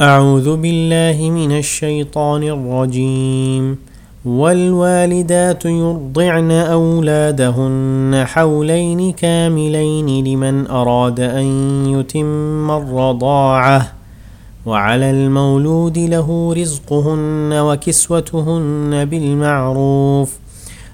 اعوذ باللہ من الشیطان الرجیم والوالدات يرضعن أولادهن حولين كاملين لمن أراد أن يتم الرضاعة، وعلى المولود له رزقهن وكسوتهن بالمعروف.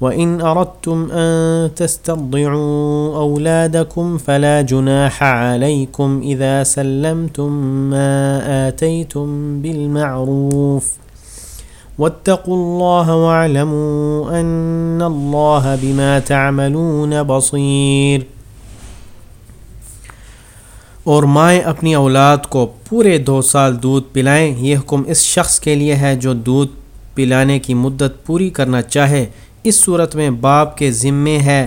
وإن أردتم أن تستضعوا أولادكم فلا جناح عليكم إذا سلمتم ما آتيتم بالمعروف واتقوا الله واعلموا أن الله بما تعملون بصير۔ اور مائیں اپنی اولاد کو پورے دو سال دودھ پلائیں، یہ حکم اس شخص کے لیے ہے جو دودھ پلانے کی مدت پوری کرنا چاہے۔ اس صورت میں باپ کے ذمے ہے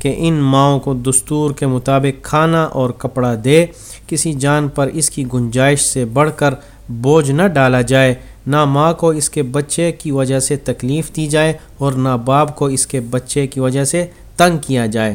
کہ ان ماؤں کو دستور کے مطابق کھانا اور کپڑا دے۔ کسی جان پر اس کی گنجائش سے بڑھ کر بوجھ نہ ڈالا جائے۔ نہ ماں کو اس کے بچے کی وجہ سے تکلیف دی جائے اور نہ باپ کو اس کے بچے کی وجہ سے تنگ کیا جائے۔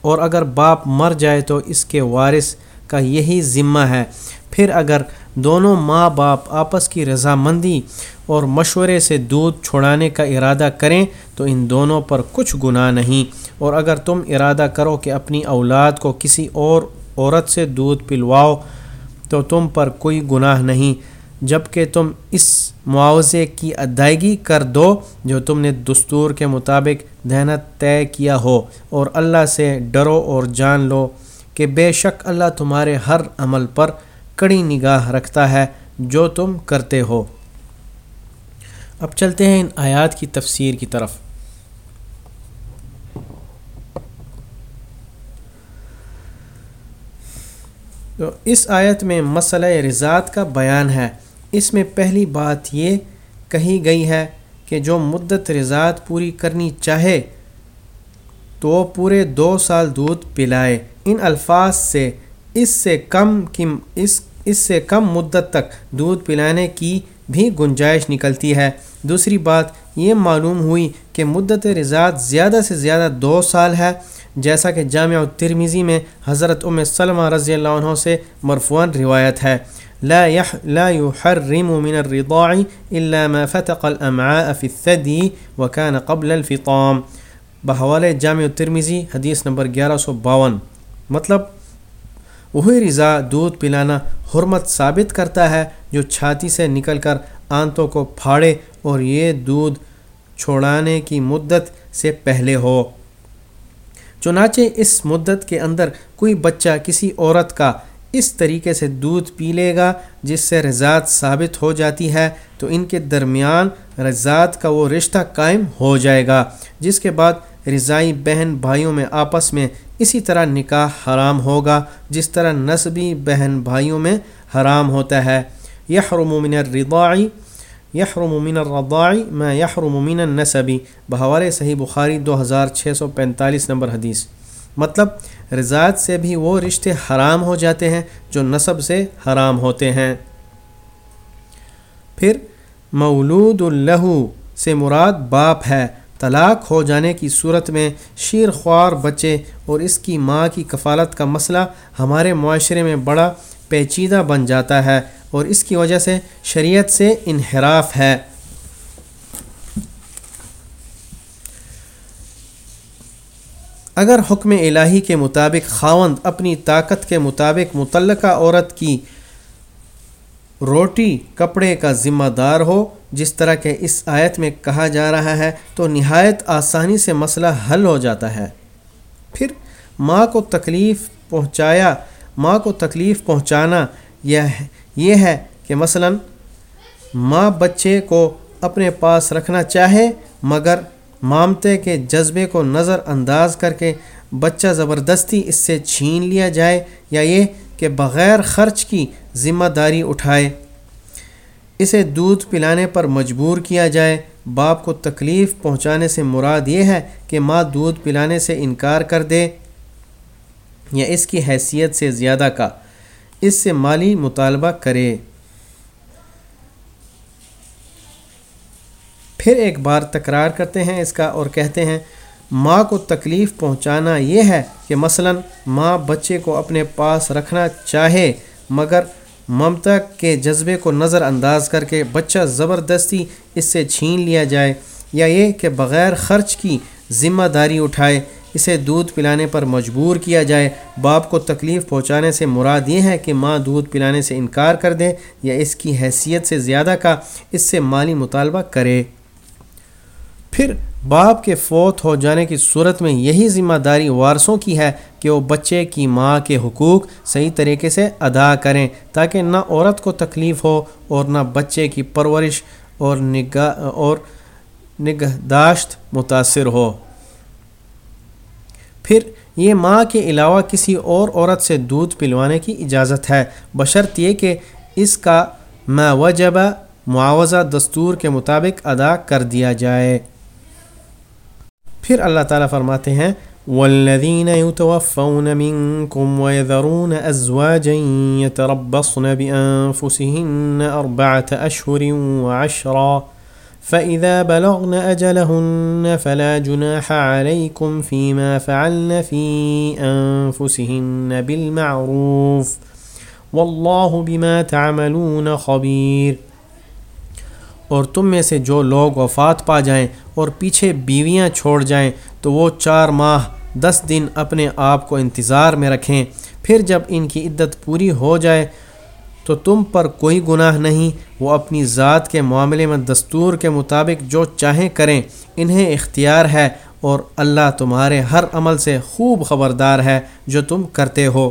اور اگر باپ مر جائے تو اس کے وارث کا یہی ذمہ ہے۔ پھر اگر دونوں ماں باپ آپس کی رضامندی اور مشورے سے دودھ چھوڑانے کا ارادہ کریں تو ان دونوں پر کچھ گناہ نہیں۔ اور اگر تم ارادہ کرو کہ اپنی اولاد کو کسی اور عورت سے دودھ پلواؤ تو تم پر کوئی گناہ نہیں جبکہ تم اس معاوضے کی ادائیگی کر دو جو تم نے دستور کے مطابق دہنت طے کیا ہو۔ اور اللہ سے ڈرو اور جان لو کہ بے شک اللہ تمہارے ہر عمل پر کڑی نگاہ رکھتا ہے جو تم کرتے ہو۔ اب چلتے ہیں ان آیات کی تفسیر کی طرف۔ تو اس آیت میں مسئلہ رضاعت کا بیان ہے۔ اس میں پہلی بات یہ کہی گئی ہے کہ جو مدت رضاعت پوری کرنی چاہے تو وہ پورے دو سال دودھ پلائے۔ ان الفاظ سے اس سے کم کی اس اس سے کم مدت تک دودھ پلانے کی بھی گنجائش نکلتی ہے۔ دوسری بات یہ معلوم ہوئی کہ مدت رضاعت زیادہ سے زیادہ دو سال ہے، جیسا کہ جامع ترمیزی میں حضرت ام سلمہ رضی اللہ عنہ سے مرفوان روایت ہے۔ لا يح لا يحرم من الرضاع الا ما فتق الامعاء في الثدي وكان قبل الفطام۔ بحوالے جامع ترمیزی حدیث نمبر گیارہ سو باون۔ مطلب وہی رضا دودھ پلانا حرمت ثابت کرتا ہے جو چھاتی سے نکل کر آنتوں کو پھاڑے اور یہ دودھ چھوڑانے کی مدت سے پہلے ہو۔ چنانچہ اس مدت کے اندر کوئی بچہ کسی عورت کا اس طریقے سے دودھ پی لے گا جس سے رضاعت ثابت ہو جاتی ہے، تو ان کے درمیان رضاعت کا وہ رشتہ قائم ہو جائے گا، جس کے بعد رضائی بہن بھائیوں میں آپس میں اسی طرح نکاح حرام ہوگا، جس طرح نصبی بہن بھائیوں میں حرام ہوتا ہے۔ یحرم من الرضاعی یحرم من الرضاعی میں یحرم من النصبی بحوالِ صحیح بخاری دو ہزار چھ سو پینتالیس نمبر حدیث۔ مطلب رضاعت سے بھی وہ رشتے حرام ہو جاتے ہیں جو نصب سے حرام ہوتے ہیں۔ پھر، مولود الہو سے مراد باپ ہے۔ طلاق ہو جانے کی صورت میں شیر خوار بچے اور اس کی ماں کی کفالت کا مسئلہ ہمارے معاشرے میں بڑا پیچیدہ بن جاتا ہے اور اس کی وجہ سے شریعت سے انحراف ہے۔ اگر حکم الہی کے مطابق خاوند اپنی طاقت کے مطابق متعلقہ عورت کی روٹی کپڑے کا ذمہ دار ہو، جس طرح کہ اس آیت میں کہا جا رہا ہے، تو نہایت آسانی سے مسئلہ حل ہو جاتا ہے۔ پھر، ماں کو تکلیف پہنچایا، ماں کو تکلیف پہنچانا، یہ یہ ہے کہ مثلا ماں بچے کو اپنے پاس رکھنا چاہے، مگر مامتے کے جذبے کو نظر انداز کر کے بچہ زبردستی اس سے چھین لیا جائے، یا یہ کہ بغیر خرچ کی ذمہ داری اٹھائے۔ اسے دودھ پلانے پر مجبور کیا جائے۔ باپ کو تکلیف پہنچانے سے مراد یہ ہے کہ ماں دودھ پلانے سے انکار کر دے یا اس کی حیثیت سے زیادہ کا۔ اس سے مالی مطالبہ کرے۔ پھر ایک بار تکرار کرتے ہیں اس کا اور کہتے ہیں، ماں کو تکلیف پہنچانا یہ ہے کہ مثلا ماں بچے کو اپنے پاس رکھنا چاہے مگر ممتا کے جذبے کو نظر انداز کر کے بچہ زبردستی اس سے چھین لیا جائے یا یہ کہ بغیر خرچ کی ذمہ داری اٹھائے اسے دودھ پلانے پر مجبور کیا جائے۔ باپ کو تکلیف پہنچانے سے مراد یہ ہے کہ ماں دودھ پلانے سے انکار کر دے یا اس کی حیثیت سے زیادہ کا اس سے مالی مطالبہ کرے۔ پھر باپ کے فوت ہو جانے کی صورت میں یہی ذمہ داری وارثوں کی ہے کہ وہ بچے کی ماں کے حقوق صحیح طریقے سے ادا کریں تاکہ نہ عورت کو تکلیف ہو اور نہ بچے کی پرورش اور نگاہ اور نگہداشت متاثر ہو۔ پھر یہ ماں کے علاوہ کسی اور عورت سے دودھ پلوانے کی اجازت ہے۔ بشرط یہ کہ اس کا میں وجبہ معاوضہ دستور کے مطابق ادا کر دیا جائے۔ پھر اللہ تعالیٰ فرماتے ہیں والذین يتوفون منكم ويذرون أزواجا يتربصن بأنفسهن أربعة أشهر وعشرا فإذا بلغن أجلهن فلا جناح عليكم فيما فعلن في أنفسهن بالمعروف والله بما تعملون خبير اور تم میں سے جو لوگ وفات پا جائیں اور پیچھے بیویاں چھوڑ جائیں، تو وہ چار ماہ، دس دن اپنے آپ کو انتظار میں رکھیں۔ پھر جب ان کی عدت پوری ہو جائے، تو تم پر کوئی گناہ نہیں۔ وہ اپنی ذات کے معاملے میں دستور کے مطابق جو چاہیں کریں، انہیں اختیار ہے اور اللہ تمہارے ہر عمل سے خوب خبردار ہے جو تم کرتے ہو۔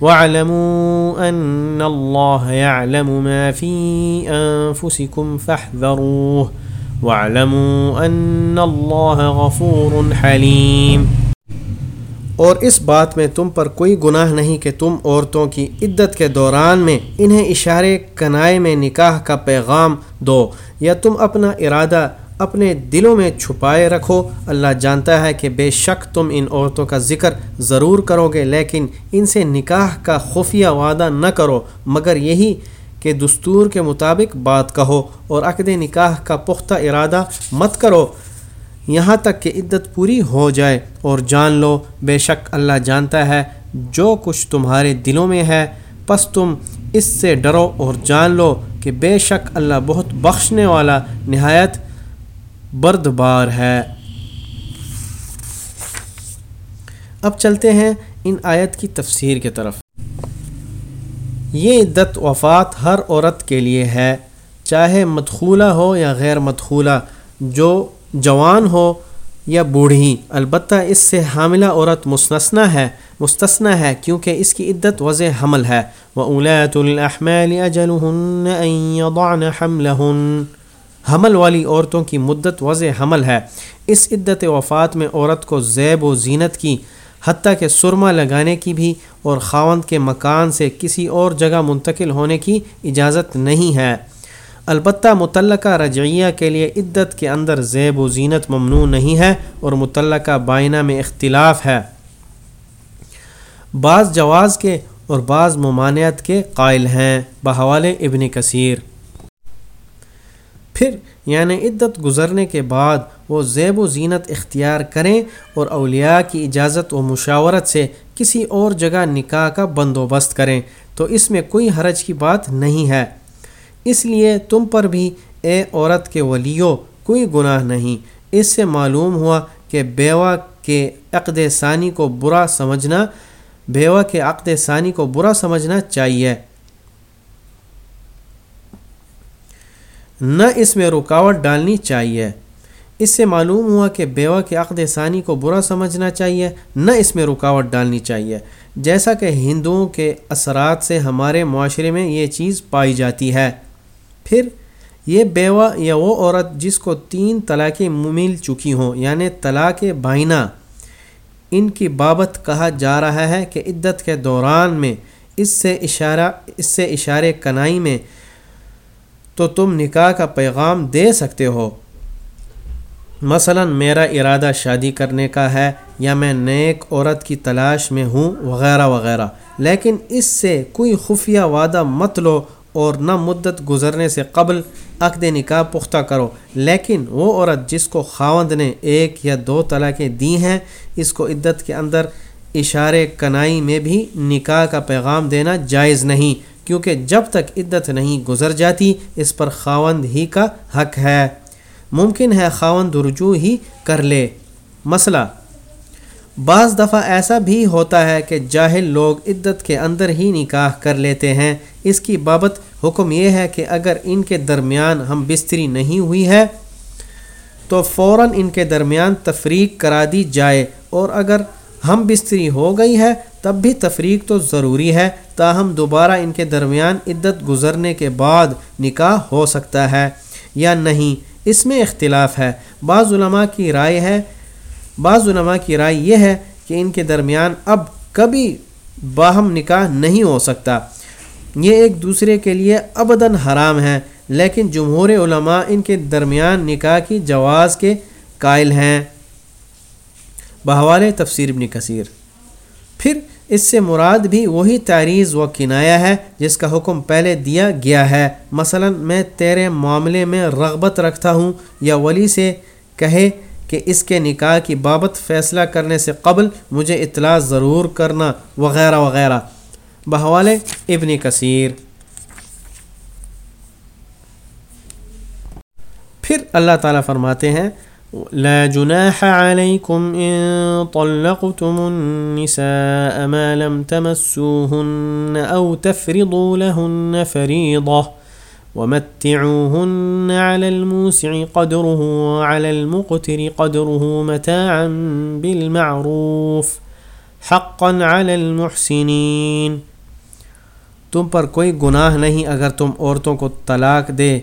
واعلموا ان الله يعلم ما في انفسكم فاحذروه. واعلموا ان الله غفور حليم. اور اس بات میں تم پر کوئی گناہ نہیں کہ تم عورتوں کی عدت کے دوران میں انہیں اشارے کنائے میں نکاح کا پیغام دو یا تم اپنا ارادہ اپنے دلوں میں چھپائے رکھو۔ اللہ جانتا ہے کہ بے شک تم ان عورتوں کا ذکر ضرور کرو گے، لیکن ان سے نکاح کا خفیہ وعدہ نہ کرو۔ مگر یہی کہ دستور کے مطابق بات کہو اور عقد نکاح کا پختہ ارادہ مت کرو۔ یہاں تک کہ عدت پوری ہو جائے اور جان لو، بے شک اللہ جانتا ہے جو کچھ تمہارے دلوں میں ہے، پس تم اس سے ڈرو اور جان لو کہ بے شک اللہ بہت بخشنے والا، نہایت برد بار ہے۔ اب چلتے ہیں ان آیت کی تفسیر کی طرف۔ یہ عدت وفات ہر عورت کے لیے ہے، چاہے مدخولہ ہو یا غیر مدخولہ، جو جوان ہو یا بوڑھی۔ البتہ اس سے حاملہ عورت مستثنا ہے مستثنا ہے، کیونکہ اس کی عدت وضع حمل ہے۔ وہ اولیت الحمل حمل والی عورتوں کی مدت وضع حمل ہے۔ اس عدت وفات میں عورت کو زیب و زینت کی، حتیٰ کہ سرما لگانے کی بھی اور خاوند کے مکان سے کسی اور جگہ منتقل ہونے کی اجازت نہیں ہے۔ البتہ متعلقہ رجعیہ کے لیے عدت کے اندر زیب و زینت ممنوع نہیں ہے اور متعلقہ بائنہ میں اختلاف ہے۔ بعض جواز کے اور بعض ممانعت کے قائل ہیں۔ بحوال ابن کثیر۔ پھر یعنی عدت گزرنے کے بعد وہ زیب و زینت اختیار کریں اور اولیاء کی اجازت و مشاورت سے کسی اور جگہ نکاح کا بندوبست کریں، تو اس میں کوئی حرج کی بات نہیں ہے۔ اس لیے تم پر بھی اے عورت کے ولیو کوئی گناہ نہیں۔ اس سے معلوم ہوا کہ بیوہ کے عقد ثانی کو برا سمجھنا، بیوہ کے عقد ثانی کو برا سمجھنا چاہیے۔ نہ اس میں رکاوٹ ڈالنی چاہیے۔ اس سے معلوم ہوا کہ بیوہ کے عقد ثانی کو برا سمجھنا چاہیے، نہ اس میں رکاوٹ ڈالنی چاہیے۔ جیسا کہ ہندوؤں کے اثرات سے ہمارے معاشرے میں یہ چیز پائی جاتی ہے۔ پھر یہ بیوہ یا وہ عورت جس کو تین طلاقیں مل چکی ہوں یعنی طلاق بائنا ان کی بابت کہا جا رہا ہے کہ عدت کے دوران میں اس سے اشارہ، اس سے اشارے کنائی میں تو تم نکاح کا پیغام دے سکتے ہو۔ مثلا میرا ارادہ شادی کرنے کا ہے یا میں نیک عورت کی تلاش میں ہوں وغیرہ وغیرہ، لیکن اس سے کوئی خفیہ وعدہ مت لو اور نہ مدت گزرنے سے قبل عقد نکاح پختہ کرو۔ لیکن وہ عورت جس کو خاوند نے ایک یا دو طلاقیں دی ہیں، اس کو عدت کے اندر اشارے کنائی میں بھی نکاح کا پیغام دینا جائز نہیں۔ کیونکہ جب تک عدت نہیں گزر جاتی، اس پر خاوند ہی کا حق ہے۔ ممکن ہے خاوند رجوع ہی کر لے۔ مسئلہ، بعض دفعہ ایسا بھی ہوتا ہے کہ جاہل لوگ عدت کے اندر ہی نکاح کر لیتے ہیں۔ اس کی بابت حکم یہ ہے کہ اگر ان کے درمیان ہم بستری نہیں ہوئی ہے، تو فوراً ان کے درمیان تفریق کرا دی جائے۔ اور اگر ہم بستری ہو گئی ہے تب بھی تفریق تو ضروری ہے، تاہم دوبارہ ان کے درمیان عدت گزرنے کے بعد نکاح ہو سکتا ہے یا نہیں، اس میں اختلاف ہے۔ بعض علماء کی رائے ہے، بعض علماء کی رائے یہ ہے کہ ان کے درمیان اب کبھی باہم نکاح نہیں ہو سکتا۔ یہ ایک دوسرے کے لیے ابداً حرام ہے، لیکن جمہور علماء ان کے درمیان نکاح کی جواز کے قائل ہیں۔ بحوال تفسیر ابن کثیر۔ پھر اس سے مراد بھی وہی تعریض و کنایا ہے جس کا حکم پہلے دیا گیا ہے۔ مثلا میں تیرے معاملے میں رغبت رکھتا ہوں یا ولی سے کہے کہ اس کے نکاح کی بابت فیصلہ کرنے سے قبل مجھے اطلاع ضرور کرنا وغیرہ وغیرہ۔ بحوال ابن کثیر۔ پھر اللہ تعالیٰ فرماتے ہیں لا جناح عليكم إن طلقتم النساء ما لم تمسوهن أو تفرضوا لهن فريضة ومتعوهن على الموسع قدره وعلى المقتر قدره متاعا بالمعروف، حقا على المحسنين۔ تم پر کوئی گناہ نہیں اگر تم عورتوں کو طلاق دے۔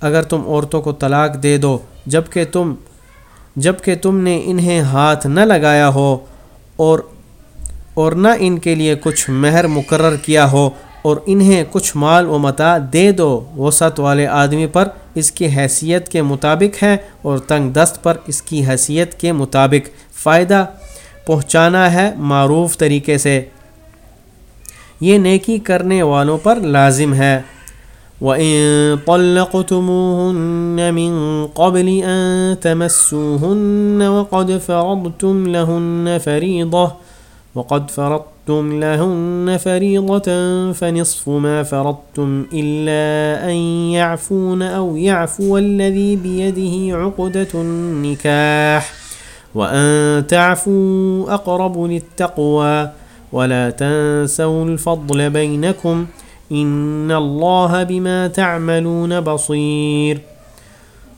اگر تم عورتوں کو طلاق دے دو جبکہ تم جبکہ تم نے انہیں ہاتھ نہ لگایا ہو اور اور نہ ان کے لیے کچھ مہر مقرر کیا ہو اور انہیں کچھ مال و متا دے دو وسعت والے آدمی پر اس کی حیثیت کے مطابق ہے اور تنگ دست پر اس کی حیثیت کے مطابق فائدہ پہنچانا ہے معروف طریقے سے۔ یہ نیکی کرنے والوں پر لازم ہے۔ وَإِن طَلَّقْتُمُوهُنَّ مِن قَبْلِ أَن تَمَسُّوهُنَّ وَقَدْ فَرَضْتُمْ لَهُنَّ فَرِيضَةً، وَقَدْ فَرَضْتُمْ لَهُنَّ فَرِيضَةً، فَنِصْفُ مَا فَرَضْتُمْ إِلَّا أَن يَعْفُونَ أَوْ يَعْفُوَ الَّذِي بِيَدِهِ عُقْدَةُ النِّكَاحِ. وَأَن تَعْفُوا أَقْرَبُ لِلتَّقْوَى، وَلَا تَنسَوْا الْفَضْلَ بَيْنَكُمْ ان اللہ بما تعملون بصیر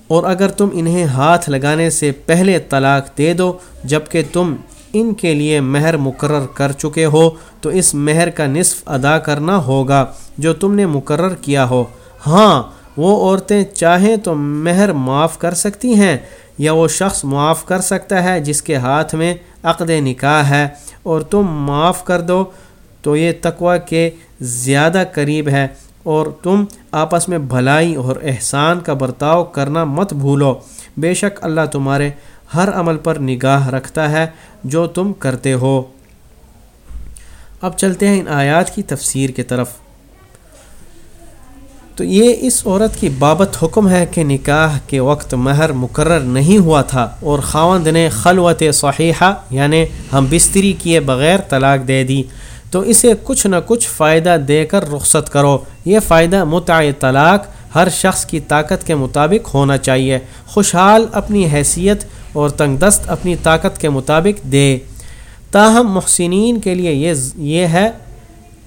اور اگر تم انہیں ہاتھ لگانے سے پہلے طلاق دے دو جبکہ تم ان کے لیے مہر مقرر کر چکے ہو، تو اس مہر کا نصف ادا کرنا ہوگا جو تم نے مقرر کیا ہو۔ ہاں وہ عورتیں چاہیں تو مہر معاف کر سکتی ہیں، یا وہ شخص معاف کر سکتا ہے جس کے ہاتھ میں عقد نکاح ہے، اور تم معاف کر دو۔ تو یہ تقوی کے زیادہ قریب ہے اور تم آپس میں بھلائی اور احسان کا برتاؤ کرنا مت بھولو۔ بے شک اللہ تمہارے ہر عمل پر نگاہ رکھتا ہے جو تم کرتے ہو۔ اب چلتے ہیں ان آیات کی تفسیر کی طرف۔ تو یہ اس عورت کی بابت حکم ہے کہ نکاح کے وقت مہر مقرر نہیں ہوا تھا اور خاوند نے خلوت صحیحہ یعنی ہم بستری کیے بغیر طلاق دے دی۔ تو اسے کچھ نہ کچھ فائدہ دے کر رخصت کرو۔ یہ فائدہ متع طلاق ہر شخص کی طاقت کے مطابق ہونا چاہیے۔ خوشحال اپنی حیثیت اور تنگ دست اپنی طاقت کے مطابق دے۔ تاہم محسنین کے لیے یہ یہ ہے،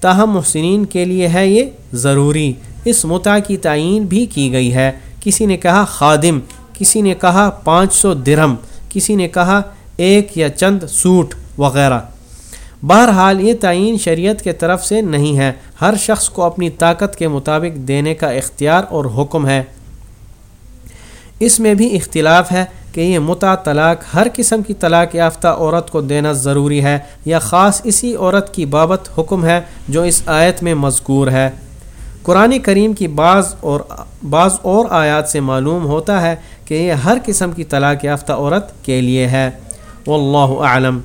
تاہم محسنین کے لیے ہے یہ ضروری۔ اس متع کی تعین بھی کی گئی ہے۔ کسی نے کہا خادم، کسی نے کہا پانچ سو درہم، کسی نے کہا ایک یا چند سوٹ وغیرہ۔ بہرحال یہ تعین شریعت کے طرف سے نہیں ہے۔ ہر شخص کو اپنی طاقت کے مطابق دینے کا اختیار اور حکم ہے۔ اس میں بھی اختلاف ہے کہ یہ متا طلاق ہر قسم کی طلاق یافتہ عورت کو دینا ضروری ہے یا خاص اسی عورت کی بابت حکم ہے جو اس آیت میں مذکور ہے۔ قرآن کریم کی بعض اور بعض اور آیات سے معلوم ہوتا ہے کہ یہ ہر قسم کی طلاق یافتہ عورت کے لیے ہے۔ واللہ اعلم۔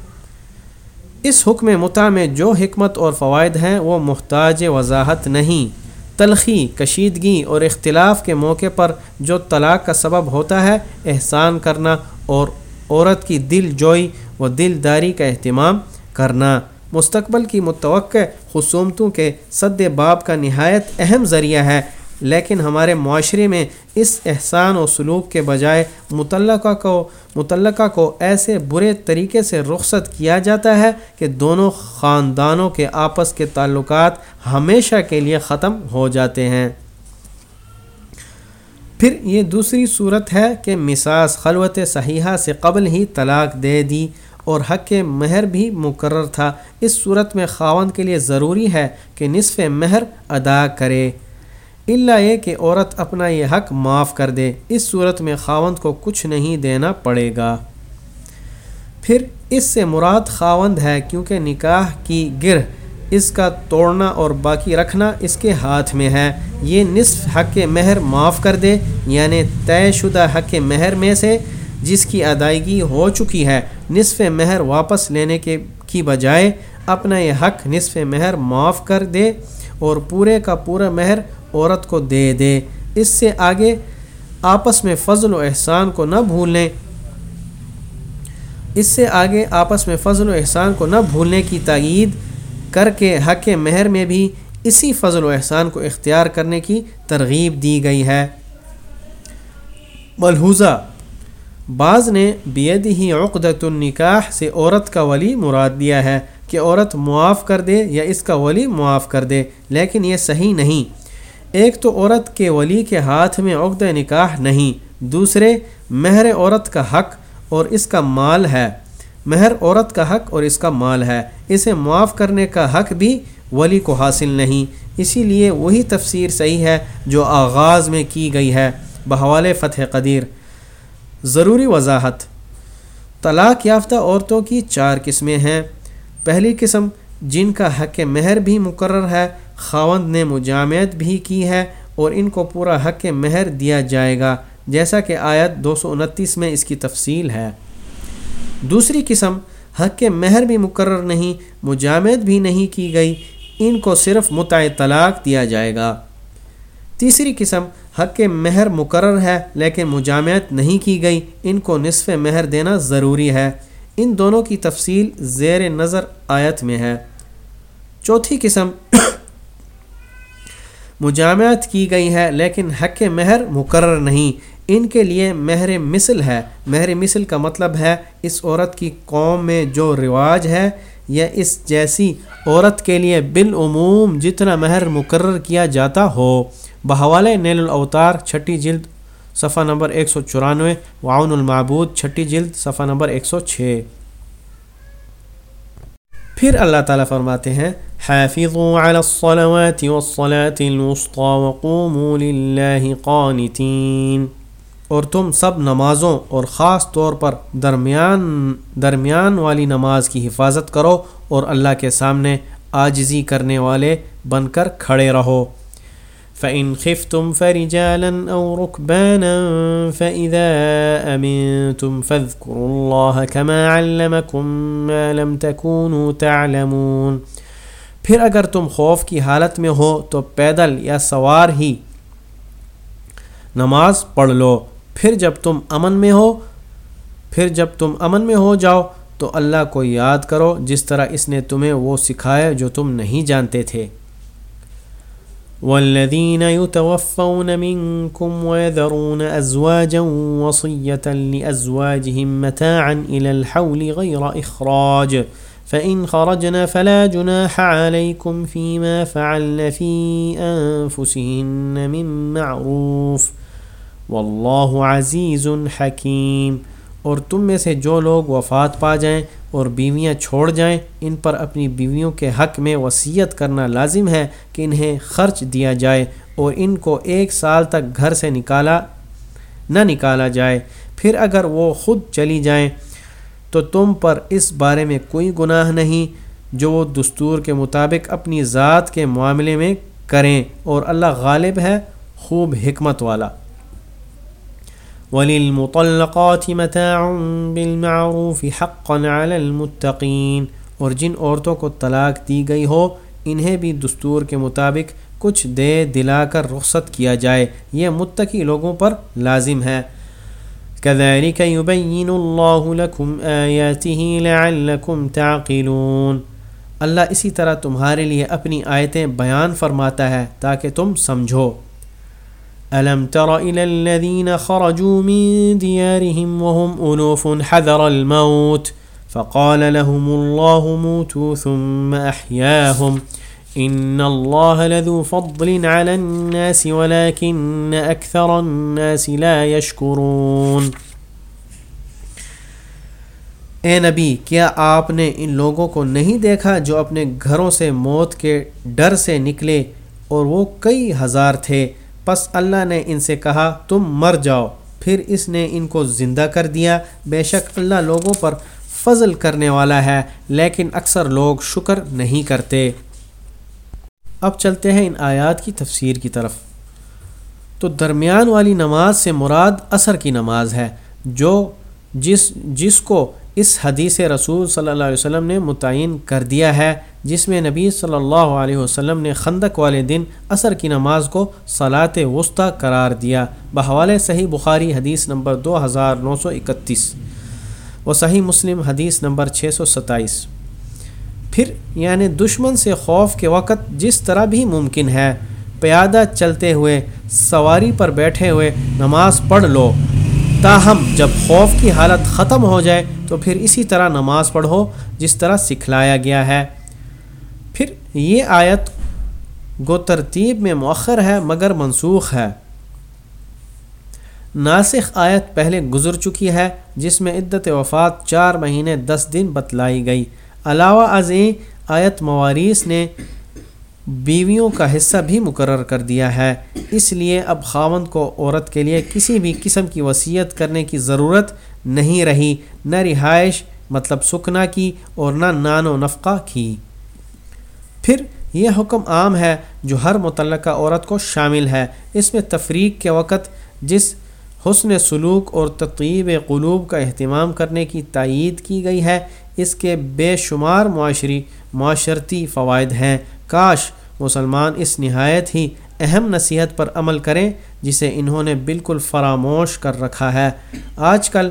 اس حکم متا میں جو حکمت اور فوائد ہیں، وہ محتاج وضاحت نہیں۔ تلخی، کشیدگی اور اختلاف کے موقع پر جو طلاق کا سبب ہوتا ہے، احسان کرنا اور عورت کی دل جوئی و دل داری کا اہتمام کرنا۔ مستقبل کی متوقع خصومتوں کے صد باب کا نہایت اہم ذریعہ ہے۔ لیکن ہمارے معاشرے میں اس احسان و سلوک کے بجائے متعلقہ کو متعلقہ کو ایسے برے طریقے سے رخصت کیا جاتا ہے کہ دونوں خاندانوں کے آپس کے تعلقات ہمیشہ کے لیے ختم ہو جاتے ہیں۔ پھر یہ دوسری صورت ہے کہ مساس خلوت صحیحہ سے قبل ہی طلاق دے دی اور حق مہر بھی مقرر تھا۔ اس صورت میں خاون کے لیے ضروری ہے کہ نصف مہر ادا کرے۔ اللہ یہ کہ عورت اپنا یہ حق معاف کر دے، اس صورت میں خاوند کو کچھ نہیں دینا پڑے گا۔ پھر اس سے مراد خاوند ہے کیونکہ نکاح کی گر اس کا توڑنا اور باقی رکھنا اس کے ہاتھ میں ہے۔ یہ نصف حق مہر معاف کر دے یعنی طے شدہ حق مہر میں سے جس کی ادائیگی ہو چکی ہے۔ نصف مہر واپس لینے کے کی بجائے اپنا یہ حق نصف مہر معاف کر دے اور پورے کا پورا مہر عورت کو دے دے۔ اس سے آگے آپس میں فضل و احسان کو نہ بھولیں اس سے آگے آپس میں فضل و احسان کو نہ بھولنے کی تائید کر کے حق مہر میں بھی اسی فضل و احسان کو اختیار کرنے کی ترغیب دی گئی ہے۔ ملحوظہ، بعض نے بید ہی عقدت النکاح سے عورت کا ولی مراد دیا ہے کہ عورت معاف کر دے یا اس کا ولی معاف کر دے، لیکن یہ صحیح نہیں۔ ایک تو عورت کے ولی کے ہاتھ میں عقد نکاح نہیں، دوسرے مہر عورت کا حق اور اس کا مال ہے۔ مہر عورت کا حق اور اس کا مال ہے۔ اسے معاف کرنے کا حق بھی ولی کو حاصل نہیں۔ اسی لیے وہی تفسیر صحیح ہے جو آغاز میں کی گئی ہے۔ بحوال فتح قدیر۔ ضروری وضاحت۔ طلاق یافتہ عورتوں کی چار قسمیں ہیں۔ پہلی قسم، جن کا حق مہر بھی مقرر ہے خاوند نے مجامعت بھی کی ہے اور ان کو پورا حق مہر دیا جائے گا، جیسا کہ آیت دو سو انتیس میں اس کی تفصیل ہے۔ دوسری قسم، حق مہر بھی مقرر نہیں، مجامعت بھی نہیں کی گئی، ان کو صرف متع طلاق دیا جائے گا۔ تیسری قسم، حق مہر مقرر ہے لیکن مجامعت نہیں کی گئی، ان کو نصف مہر دینا ضروری ہے۔ ان دونوں کی تفصیل زیر نظر آیت میں ہے۔ چوتھی قسم مجامعت کی گئی ہے لیکن حق مہر مقرر نہیں۔ ان کے لیے مہر مثل ہے۔ مہر مثل کا مطلب ہے اس عورت کی قوم میں جو رواج ہے یا اس جیسی عورت کے لیے بالعموم جتنا مہر مقرر کیا جاتا ہو۔ بحوال نیل الاوتار، چھٹی جلد، صفحہ نمبر ایک سو چورانوے، وعون المعبود، چھٹی جلد، صفحہ نمبر ایک سو چھ۔ پھر اللہ تعالیٰ فرماتے ہیں حافظوا على الصلوات والصلاة الوسطى وقوموا لله قانتين. اور تم سب نمازوں اور خاص طور پر درمیان درمیان والی نماز کی حفاظت کرو اور اللہ کے سامنے آجزی کرنے والے بن کر کھڑے رہو۔ فإن خفتم فرجالا أو ركبانا فإذا أمنتم فاذكروا الله كما علمكم ما لم تكونوا تعلمون۔ پھر اگر تم خوف کی حالت میں ہو تو پیدل یا سوار ہی نماز پڑھ لو۔ پھر جب تم امن میں ہو، پھر جب تم امن میں ہو جاؤ تو اللہ کو یاد کرو جس طرح اس نے تمہیں وہ سکھایا جو تم نہیں جانتے تھے۔ والذين يتوفون منكم ويذرون أزواجا وصية لأزواجهم متاعا إلى الحول غير إخراج فإن خرجنا فلا جناح عليكم فيما فعلن في أنفسهن من معروف واللہ عزیز حکیم اور تم میں سے جو لوگ وفات پا جائیں اور بیویاں چھوڑ جائیں، ان پر اپنی بیویوں کے حق میں وصیت کرنا لازم ہے کہ انہیں خرچ دیا جائے اور ان کو ایک سال تک گھر سے نکالا، نہ نکالا جائے۔ پھر اگر وہ خود چلی جائیں تو تم پر اس بارے میں کوئی گناہ نہیں جو وہ دستور کے مطابق اپنی ذات کے معاملے میں کریں۔ اور اللہ غالب ہے، خوب حکمت والا۔ وَلِلْمُطَلَّقَاتِ مَتَاعٌ بِالْمَعْرُوفِ حَقًّا عَلَى الْمُتَّقِينَ۔ اور جن عورتوں کو طلاق دی گئی ہو، انہیں بھی دستور کے مطابق کچھ دے دلا کر رخصت کیا جائے۔ یہ متقی لوگوں پر لازم ہے۔ كَذَلِكَ يُبَيِّنُ اللَّهُ لَكُمْ آيَاتِهِ لَعَلَّكُمْ تَعْقِلُونَ۔ اللہ اسی طرح تمہارے لیے اپنی آیتیں بیان فرماتا ہے تاکہ تم سمجھو۔ ألم تر إلى الذين خرجوا من ديارهم وهم ألوف حذر الموت فقال لهم الله موتوا ثم أحياهم إن الله لذو فضل على الناس ولكن أكثر الناس لا يشكرون۔ اے نبی، کیا آپ نے ان لوگوں کو نہیں دیکھا جو اپنے گھروں سے موت کے ڈر سے نکلے اور وہ کئی ہزار تھے؟ پس اللہ نے ان سے کہا، تم مر جاؤ۔ پھر اس نے ان کو زندہ کر دیا۔ بے شک اللہ لوگوں پر فضل کرنے والا ہے، لیکن اکثر لوگ شکر نہیں کرتے۔ اب چلتے ہیں ان آیات کی تفسیر کی طرف۔ تو درمیان والی نماز سے مراد اثر کی نماز ہے، جو جس جس کو اس حدیث رسول صلی اللہ علیہ وسلم نے متعین کر دیا ہے، جس میں نبی صلی اللہ علیہ وسلم نے خندق والے دن عصر کی نماز کو صلاط وسطی قرار دیا۔ بحوال صحیح بخاری حدیث نمبر دو ہزار نو سو اکتیس، و صحیح مسلم حدیث نمبر چھ سو ستائیس۔ پھر یعنی دشمن سے خوف کے وقت جس طرح بھی ممکن ہے، پیادہ چلتے ہوئے، سواری پر بیٹھے ہوئے نماز پڑھ لو۔ تاہم، جب خوف کی حالت ختم ہو جائے تو پھر اسی طرح نماز پڑھو، جس طرح سکھلایا گیا ہے۔ پھر یہ آیت گو ترتیب میں مؤخر ہے، مگر منسوخ ہے۔ ناسخ آیت پہلے گزر چکی ہے، جس میں عدت وفات چار مہینے دس دن بتلائی گئی۔ علاوہ ازیں آیت مواریث نے بیویوں کا حصہ بھی مقرر کر دیا ہے۔ اس لیے اب خاوند کو عورت کے لیے کسی بھی قسم کی وصیت کرنے کی ضرورت نہیں رہی۔ نہ رہائش مطلب سکنا کی اور نہ نان و نفقہ کی۔ پھر یہ حکم عام ہے جو ہر متعلقہ عورت کو شامل ہے۔ اس میں تفریق کے وقت جس حسن سلوک اور تطیب قلوب کا اہتمام کرنے کی تائید کی گئی ہے اس کے بے شمار معاشری، معاشرتی فوائد ہیں۔ کاش مسلمان اس نہایت ہی اہم نصیحت پر عمل کریں جسے انہوں نے بالکل فراموش کر رکھا ہے۔ آج کل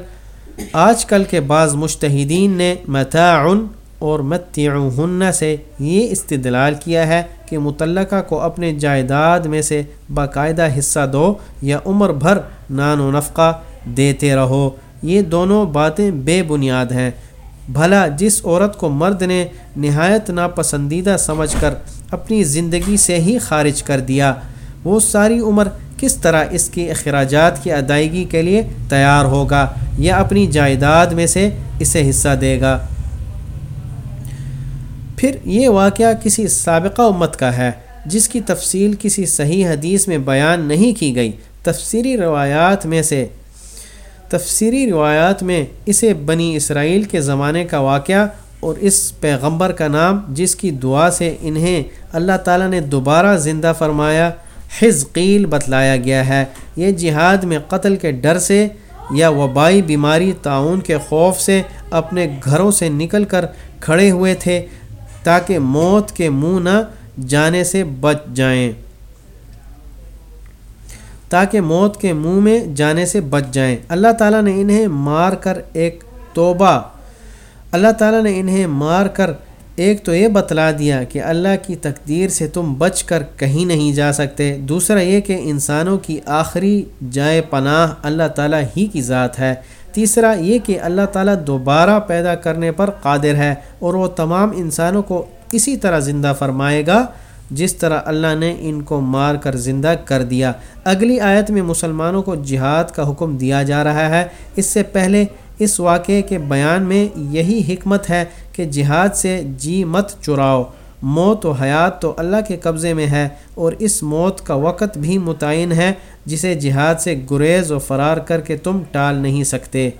آج کل کے بعض مشتحدین نے متعن اور متعہن سے یہ استدلال کیا ہے کہ متعلقہ کو اپنے جائیداد میں سے باقاعدہ حصہ دو یا عمر بھر نان و نفقہ دیتے رہو۔ یہ دونوں باتیں بے بنیاد ہیں۔ بھلا جس عورت کو مرد نے نہایت ناپسندیدہ سمجھ کر اپنی زندگی سے ہی خارج کر دیا، وہ ساری عمر کس طرح اس کی اخراجات کی ادائیگی کے لیے تیار ہوگا یا اپنی جائیداد میں سے اسے حصہ دے گا؟ پھر یہ واقعہ کسی سابقہ امت کا ہے، جس کی تفصیل کسی صحیح حدیث میں بیان نہیں کی گئی۔ تفسیری روایات میں سے تفسیری روایات میں اسے بنی اسرائیل کے زمانے کا واقعہ اور اس پیغمبر کا نام جس کی دعا سے انہیں اللہ تعالیٰ نے دوبارہ زندہ فرمایا، حزقیل بتلایا گیا ہے۔ یہ جہاد میں قتل کے ڈر سے یا وبائی بیماری تعاون کے خوف سے اپنے گھروں سے نکل کر کھڑے ہوئے تھے تاکہ موت کے منہ نہ جانے سے بچ جائیں۔ تاکہ موت کے منہ میں جانے سے بچ جائیں۔ اللہ تعالیٰ نے انہیں مار کر ایک توبہ، اللہ تعالیٰ نے انہیں مار کر ایک تو یہ بتلا دیا کہ اللہ کی تقدیر سے تم بچ کر کہیں نہیں جا سکتے۔ دوسرا یہ کہ انسانوں کی آخری جائے پناہ اللہ تعالیٰ ہی کی ذات ہے۔ تیسرا یہ کہ اللہ تعالیٰ دوبارہ پیدا کرنے پر قادر ہے اور وہ تمام انسانوں کو اسی طرح زندہ فرمائے گا۔ جس طرح اللہ نے ان کو مار کر زندہ کر دیا۔ اگلی آیت میں مسلمانوں کو جہاد کا حکم دیا جا رہا ہے۔ اس سے پہلے اس واقعے کے بیان میں یہی حکمت ہے کہ جہاد سے جی مت چراؤ۔ موت و حیات تو اللہ کے قبضے میں ہے اور اس موت کا وقت بھی متعین ہے جسے جہاد سے گریز و فرار کر کے تم ٹال نہیں سکتے۔